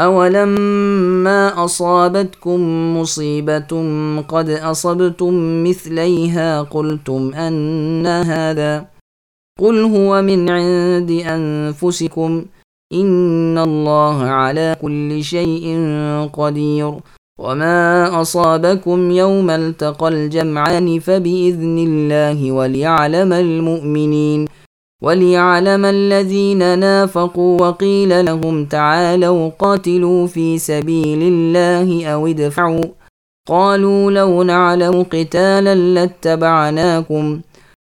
أولما أصابتكم مصيبة قد أصبتم مثليها قلتم أن هذا قل هو من عند أنفسكم إن الله على كل شيء قدير وما أصابكم يوم التقى الجمعان فبإذن الله وليعلم المؤمنين وليعلم الذين نافقوا وقيل لهم تعالوا قاتلوا في سبيل الله أو ادفعوا قالوا لو نعلم قتالا لاتبعناكم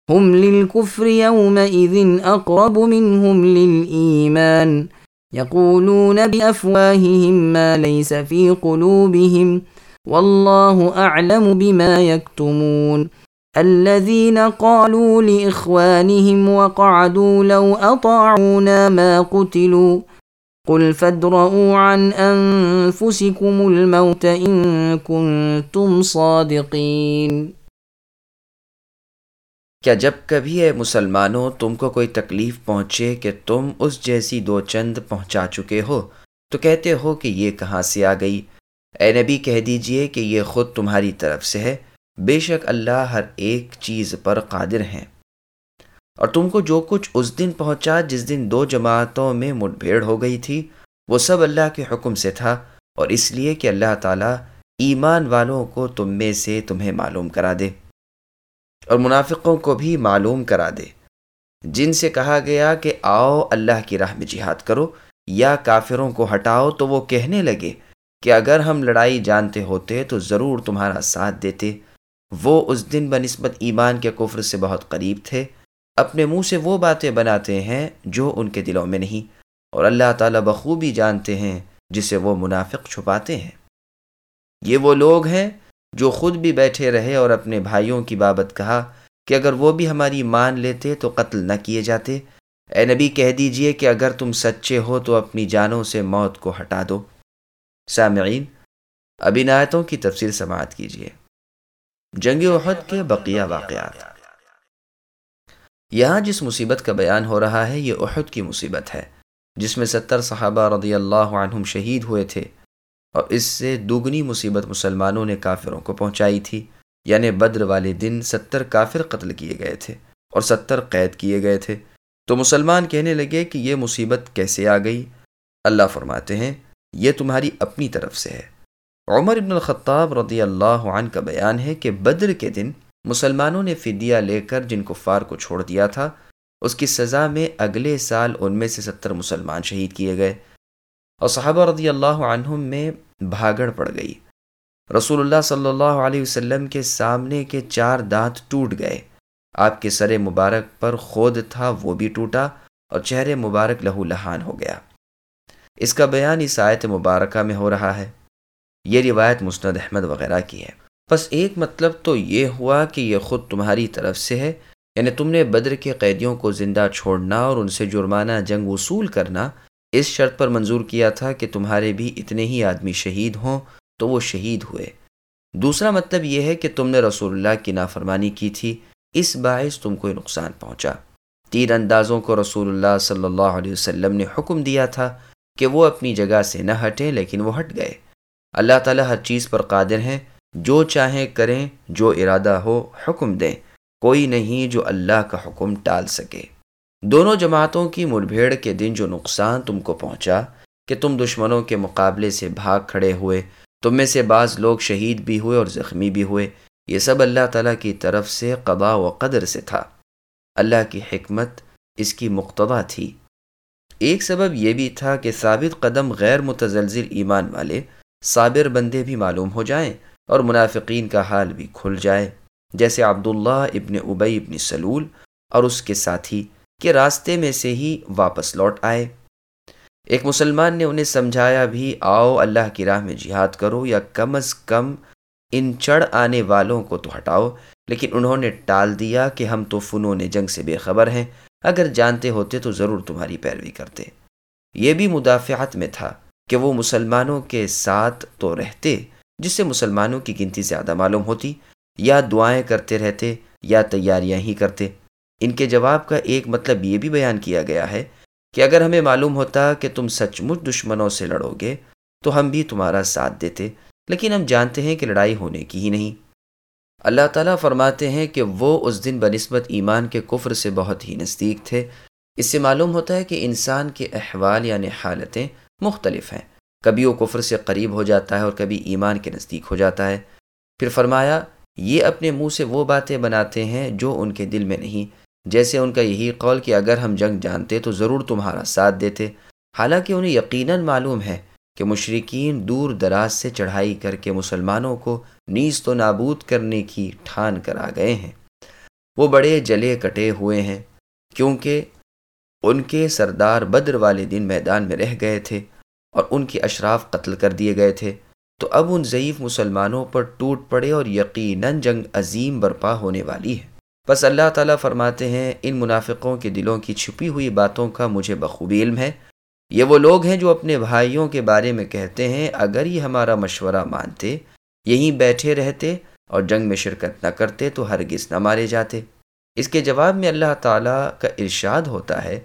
هم للكفر يومئذ أقرب منهم للإيمان يقولون بأفواههم ما ليس في قلوبهم والله أعلم بما يكتمون الذين قالوا لإخوانهم وقعدوا لو أطاعونا ما قتلوا قل فادرؤوا عن أنفسكم الموت إن كنتم صادقين کیا جب کبھی اے مسلمانوں تم کو کوئی تکلیف پہنچے کہ تم اس جیسی دو چند پہنچا چکے ہو، تو کہتے ہو کہ یہ کہاں سے آ گئی؟ اے نبی کہہ دیجیے کہ یہ خود تمہاری طرف سے ہے۔ بے شک اللہ ہر ایک چیز پر قادر ہیں۔ اور تم کو جو کچھ اس دن پہنچا جس دن دو جماعتوں میں مٹ بھیڑ ہو گئی تھی، وہ سب اللہ کے حکم سے تھا۔ اور اس لیے کہ اللہ تعالیٰ ایمان والوں کو تم میں سے تمہیں معلوم کرا دے۔ اور منافقوں کو بھی معلوم کرا دے۔ جن سے کہا گیا کہ آؤ اللہ کی راہ میں جہاد کرو، یا کافروں کو ہٹاؤ، تو وہ کہنے لگے کہ اگر ہم لڑائی جانتے ہوتے تو ضرور تمہارا ساتھ دیتے۔ وہ اس دن بنسبت ایمان کے کفر سے بہت قریب تھے۔ اپنے منہ سے وہ باتیں بناتے ہیں جو ان کے دلوں میں نہیں، اور اللہ تعالیٰ بخوبی جانتے ہیں جسے وہ منافق چھپاتے ہیں۔ یہ وہ لوگ ہیں جو خود بھی بیٹھے رہے اور اپنے بھائیوں کی بابت کہا کہ اگر وہ بھی ہماری مان لیتے تو قتل نہ کیے جاتے۔ اے نبی، کہہ دیجیے کہ اگر تم سچے ہو تو اپنی جانوں سے موت کو ہٹا دو۔ سامعین، اب آیتوں کی تفصیل سماعت کیجیے جنگ احد کے بقیہ واقعات۔ یہاں جس مصیبت کا بیان ہو رہا ہے، یہ احد کی مصیبت ہے، جس میں ستر صحابہ رضی اللہ عنہم شہید ہوئے تھے۔ اور اس سے دگنی مصیبت مسلمانوں نے کافروں کو پہنچائی تھی یعنی بدر والے دن ستر کافر قتل کیے گئے تھے اور ستر قید کیے گئے تھے۔ تو مسلمان کہنے لگے کہ یہ مصیبت کیسے آ گئی؟ اللہ فرماتے ہیں، یہ تمہاری اپنی طرف سے ہے۔ عمر ابن الخطاب رضی اللہ عنہ کا بیان ہے کہ بدر کے دن مسلمانوں نے فدیہ لے کر جن کفار کو چھوڑ دیا تھا، اس کی سزا میں اگلے سال ان میں سے ستر مسلمان شہید کیے گئے۔ اور صحابہ رضی اللہ عنہم میں بھاگڑ پڑ گئی۔ رسول اللہ صلی اللہ علیہ وسلم کے سامنے کے چار دانت ٹوٹ گئے۔ آپ کے سر مبارک پر خود تھا، وہ بھی ٹوٹا اور چہرے مبارک لہو لہان ہو گیا۔ اس کا بیان اس آیت مبارکہ میں ہو رہا ہے۔ یہ روایت مسند احمد وغیرہ کی ہے۔ بس ایک مطلب تو یہ ہوا کہ یہ خود تمہاری طرف سے ہے یعنی تم نے بدر کے قیدیوں کو زندہ چھوڑنا اور ان سے جرمانہ جنگ وصول کرنا، اس شرط پر منظور کیا تھا کہ تمہارے بھی اتنے ہی آدمی شہید ہوں تو وہ شہید ہوئے۔ دوسرا مطلب یہ ہے کہ تم نے رسول اللہ کی نافرمانی کی تھی، اس باعث تم کو نقصان پہنچا۔ تیر اندازوں کو رسول اللہ صلی اللہ علیہ وسلم نے حکم دیا تھا کہ وہ اپنی جگہ سے نہ ہٹیں، لیکن وہ ہٹ گئے۔ اللہ تعالیٰ ہر چیز پر قادر ہیں۔ جو چاہیں کریں، جو ارادہ ہو، حکم دیں۔ کوئی نہیں جو اللہ کا حکم ٹال سکے۔ دونوں جماعتوں کی مڑبھیڑ کے دن جو نقصان تم کو پہنچا، کہ تم دشمنوں کے مقابلے سے بھاگ کھڑے ہوئے، تم میں سے بعض لوگ شہید بھی ہوئے اور زخمی بھی ہوئے، یہ سب اللہ تعالیٰ کی طرف سے قضا و قدر سے تھا۔ اللہ کی حکمت اس کی مقتبہ تھی۔ ایک سبب یہ بھی تھا کہ ثابت قدم غیر متزلزل ایمان والے صابر بندے بھی معلوم ہو جائیں اور منافقین کا حال بھی کھل جائے، جیسے عبداللہ ابن ابئی ابن سلول اور اس کے ساتھی کہ راستے میں سے ہی واپس لوٹ آئے۔ ایک مسلمان نے انہیں سمجھایا بھی، آؤ اللہ کی راہ میں جہاد کرو یا کم از کم ان چڑھ آنے والوں کو تو ہٹاؤ، لیکن انہوں نے ٹال دیا کہ ہم تو فنون جنگ سے بے خبر ہیں، اگر جانتے ہوتے تو ضرور تمہاری پیروی کرتے۔ یہ بھی مدافعت میں تھا۔ کہ وہ مسلمانوں کے ساتھ تو رہتے، جس سے مسلمانوں کی گنتی زیادہ معلوم ہوتی، یا دعائیں کرتے رہتے، یا تیاریاں ہی کرتے۔ ان کے جواب کا ایک مطلب یہ بھی بیان کیا گیا ہے کہ اگر ہمیں معلوم ہوتا کہ تم سچ مچ دشمنوں سے لڑو گے تو ہم بھی تمہارا ساتھ دیتے۔ لیکن ہم جانتے ہیں کہ لڑائی ہونے کی ہی نہیں۔ اللہ تعالیٰ فرماتے ہیں کہ وہ اس دن بنسبت ایمان کے کفر سے بہت ہی نزدیک تھے۔ اس سے معلوم ہوتا ہے کہ انسان کے احوال یعنی حالتیں مختلف ہیں۔ کبھی وہ کفر سے قریب ہو جاتا ہے اور کبھی ایمان کے نزدیک ہو جاتا ہے۔ پھر فرمایا، یہ اپنے منہ سے وہ باتیں بناتے ہیں جو ان کے دل میں نہیں۔ جیسے ان کا یہی قول کہ اگر ہم جنگ جانتے تو ضرور تمہارا ساتھ دیتے۔ حالانکہ انہیں یقیناً معلوم ہے کہ مشرقین دور دراز سے چڑھائی کر کے مسلمانوں کو نیز تو نابود کرنے کی ٹھان کر آ گئے ہیں۔ وہ بڑے جلے کٹے ہوئے ہیں، کیونکہ ان کے سردار بدر والے دن میدان میں رہ گئے تھے اور ان کی اشراف قتل کر دیے گئے تھے۔ تو اب ان ضعیف مسلمانوں پر ٹوٹ پڑے اور یقیناً جنگ عظیم برپا ہونے والی ہے۔ بس اللہ تعالیٰ فرماتے ہیں، ان منافقوں کے دلوں کی چھپی ہوئی باتوں کا مجھے بخوبی علم ہے۔ یہ وہ لوگ ہیں جو اپنے بھائیوں کے بارے میں کہتے ہیں، اگر یہ ہمارا مشورہ مانتے، یہیں بیٹھے رہتے اور جنگ میں شرکت نہ کرتے تو ہرگز نہ مارے جاتے۔ اس کے جواب میں اللہ تعالیٰ کا ارشاد ہوتا ہے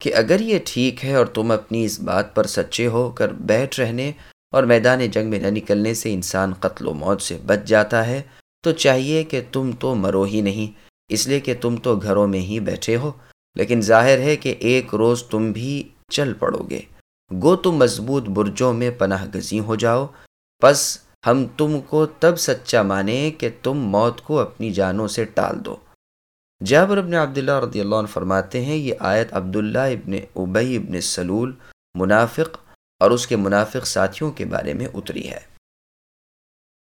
کہ اگر یہ ٹھیک ہے اور تم اپنی اس بات پر سچے ہو کر بیٹھ رہنے اور میدان جنگ میں نہ نکلنے سے انسان قتل و موت سے بچ جاتا ہے، تو چاہیے کہ تم تو مرو ہی نہیں، اس لیے کہ تم تو گھروں میں ہی بیٹھے ہو۔ لیکن ظاہر ہے کہ ایک روز تم بھی چل پڑو گے۔ گو تم مضبوط برجوں میں پناہ گزی ہو جاؤ۔ پس ہم تم کو تب سچا مانیں کہ تم موت کو اپنی جانوں سے ٹال دو۔ جابر ابن عبداللہ رضی اللہ عنہ فرماتے ہیں، یہ آیت عبداللہ ابن ابئی ابن سلول منافق اور اس کے منافق ساتھیوں کے بارے میں اتری ہے۔